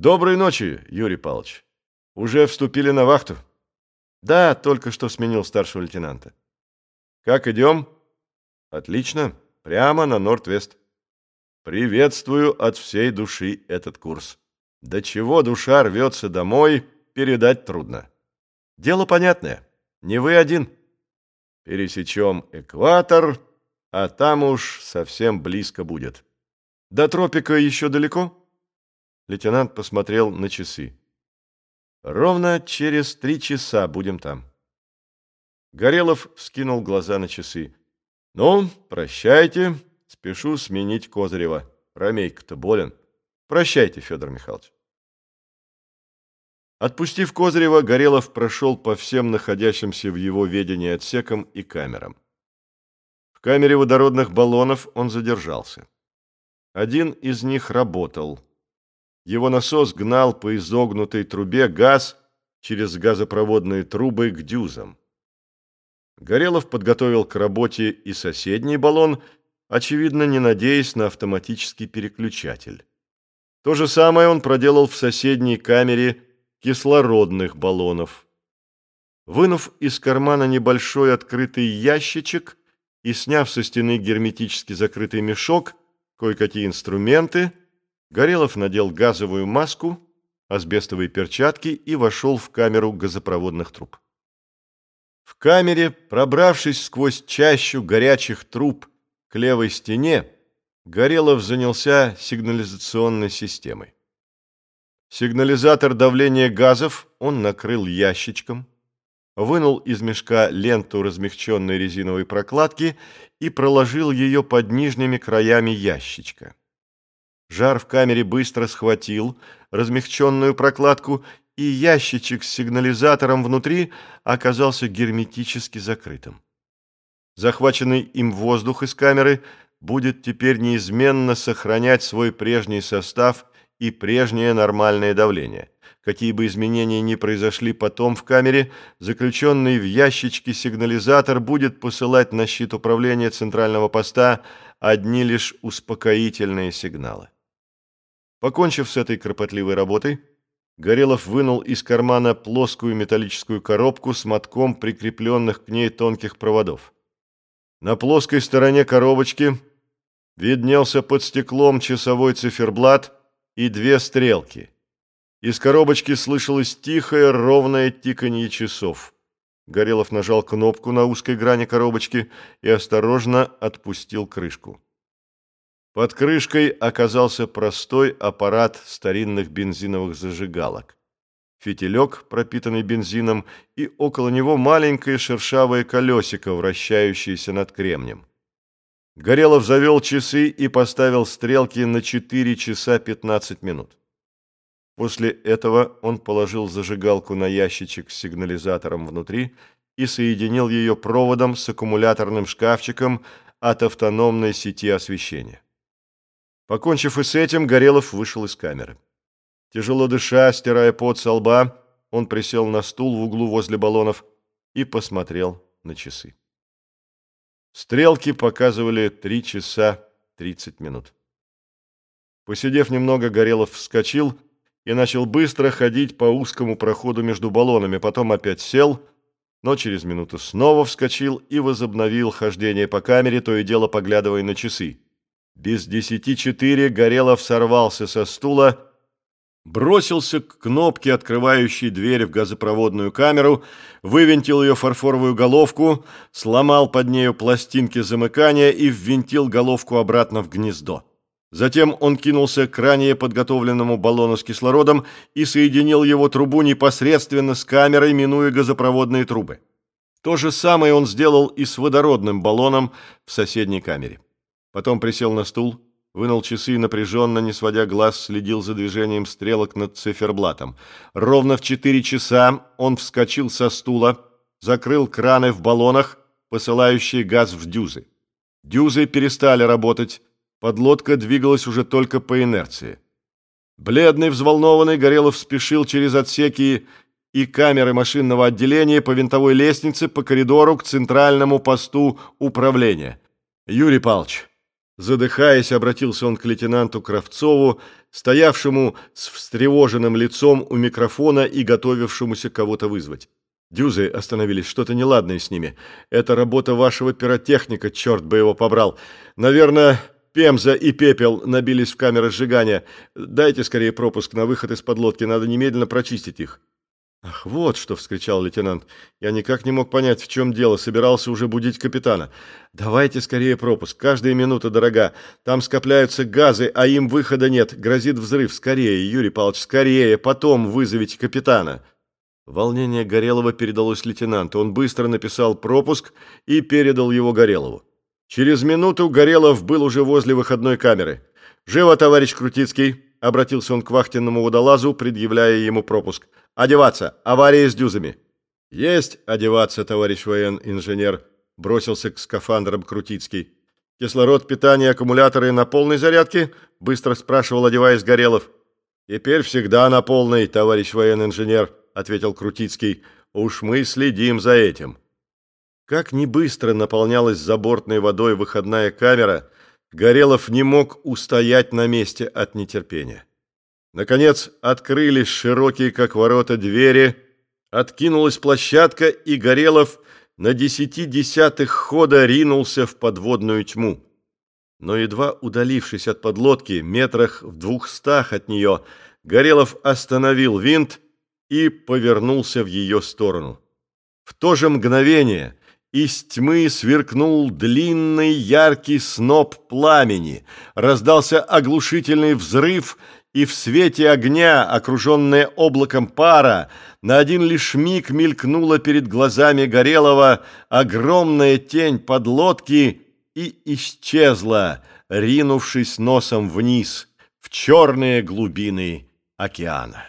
Доброй ночи, Юрий Павлович. Уже вступили на вахту? Да, только что сменил старшего лейтенанта. Как идем? Отлично. Прямо на Норд-Вест. Приветствую от всей души этот курс. До чего душа рвется домой, передать трудно. Дело понятное. Не вы один. Пересечем экватор, а там уж совсем близко будет. До тропика еще далеко? Лейтенант посмотрел на часы. Ровно через три часа будем там. Горелов вскинул глаза на часы. Ну, прощайте, спешу сменить Козырева. Ромейка-то болен. Прощайте, Федор Михайлович. Отпустив Козырева, Горелов прошел по всем находящимся в его ведении отсекам и камерам. В камере водородных баллонов он задержался. Один из них работал. Его насос гнал по изогнутой трубе газ через газопроводные трубы к дюзам. Горелов подготовил к работе и соседний баллон, очевидно, не надеясь на автоматический переключатель. То же самое он проделал в соседней камере кислородных баллонов. Вынув из кармана небольшой открытый ящичек и сняв со стены герметически закрытый мешок, кое-какие инструменты, Горелов надел газовую маску, асбестовые перчатки и вошел в камеру газопроводных труб. В камере, пробравшись сквозь чащу горячих труб к левой стене, Горелов занялся сигнализационной системой. Сигнализатор давления газов он накрыл ящичком, вынул из мешка ленту размягченной резиновой прокладки и проложил ее под нижними краями ящичка. Жар в камере быстро схватил размягченную прокладку, и ящичек с сигнализатором внутри оказался герметически закрытым. Захваченный им воздух из камеры будет теперь неизменно сохранять свой прежний состав и прежнее нормальное давление. Какие бы изменения ни произошли потом в камере, заключенный в ящичке сигнализатор будет посылать на щит управления центрального поста одни лишь успокоительные сигналы. Покончив с этой кропотливой работой, Горелов вынул из кармана плоскую металлическую коробку с мотком прикрепленных к ней тонких проводов. На плоской стороне коробочки виднелся под стеклом часовой циферблат и две стрелки. Из коробочки слышалось тихое, ровное тиканье часов. Горелов нажал кнопку на узкой грани коробочки и осторожно отпустил крышку. Под крышкой оказался простой аппарат старинных бензиновых зажигалок. Фитилек, пропитанный бензином, и около него маленькое шершавое колесико, вращающееся над кремнем. Горелов завел часы и поставил стрелки на 4 часа 15 минут. После этого он положил зажигалку на ящичек с сигнализатором внутри и соединил ее проводом с аккумуляторным шкафчиком от автономной сети освещения. Покончив и с этим, Горелов вышел из камеры. Тяжело дыша, стирая пот со лба, он присел на стул в углу возле баллонов и посмотрел на часы. Стрелки показывали 3 часа 30 минут. Посидев немного, Горелов вскочил и начал быстро ходить по узкому проходу между баллонами, потом опять сел, но через минуту снова вскочил и возобновил хождение по камере, то и дело поглядывая на часы. Без десяти четыре Горелов сорвался со стула, бросился к кнопке, открывающей дверь в газопроводную камеру, вывинтил ее фарфоровую головку, сломал под нею пластинки замыкания и ввинтил головку обратно в гнездо. Затем он кинулся к ранее подготовленному баллону с кислородом и соединил его трубу непосредственно с камерой, минуя газопроводные трубы. То же самое он сделал и с водородным баллоном в соседней камере. Потом присел на стул, вынул часы и напряженно, не сводя глаз, следил за движением стрелок над циферблатом. Ровно в четыре часа он вскочил со стула, закрыл краны в баллонах, посылающие газ в дюзы. Дюзы перестали работать, подлодка двигалась уже только по инерции. Бледный, взволнованный, Горелов спешил через отсеки и камеры машинного отделения по винтовой лестнице по коридору к центральному посту управления. «Юрий Павлович, Задыхаясь, обратился он к лейтенанту Кравцову, стоявшему с встревоженным лицом у микрофона и готовившемуся кого-то вызвать. Дюзы остановились, что-то неладное с ними. Это работа вашего пиротехника, черт бы его побрал. Наверное, Пемза и Пепел набились в камеры сжигания. Дайте скорее пропуск на выход из подлодки, надо немедленно прочистить их. «Ах, вот что!» — вскричал лейтенант. «Я никак не мог понять, в чем дело. Собирался уже будить капитана. Давайте скорее пропуск. Каждая минута дорога. Там скопляются газы, а им выхода нет. Грозит взрыв. Скорее, Юрий Павлович, скорее. Потом вызовите капитана». Волнение Горелова передалось лейтенанту. Он быстро написал пропуск и передал его Горелову. Через минуту Горелов был уже возле выходной камеры. «Живо, товарищ Крутицкий!» — обратился он к вахтенному водолазу, предъявляя ему пропуск. «Одеваться! Авария с дюзами!» «Есть одеваться, товарищ воен-инженер!» — бросился к скафандрам Крутицкий. «Кислород, питание, аккумуляторы на полной зарядке?» — быстро спрашивал, одеваясь Горелов. «Теперь всегда на полной, товарищ воен-инженер!» — ответил Крутицкий. «Уж мы следим за этим». Как не быстро наполнялась забортной водой выходная камера, Горелов не мог устоять на месте от нетерпения. Наконец открылись широкие, как ворота, двери, откинулась площадка, и Горелов на десяти десятых хода ринулся в подводную тьму. Но едва удалившись от подлодки, метрах в двухстах от нее, Горелов остановил винт и повернулся в ее сторону. В то же мгновение из тьмы сверкнул длинный яркий сноп пламени, раздался оглушительный взрыв, и в свете огня, окруженная облаком пара, на один лишь миг мелькнула перед глазами Горелого огромная тень подлодки и исчезла, ринувшись носом вниз в черные глубины океана.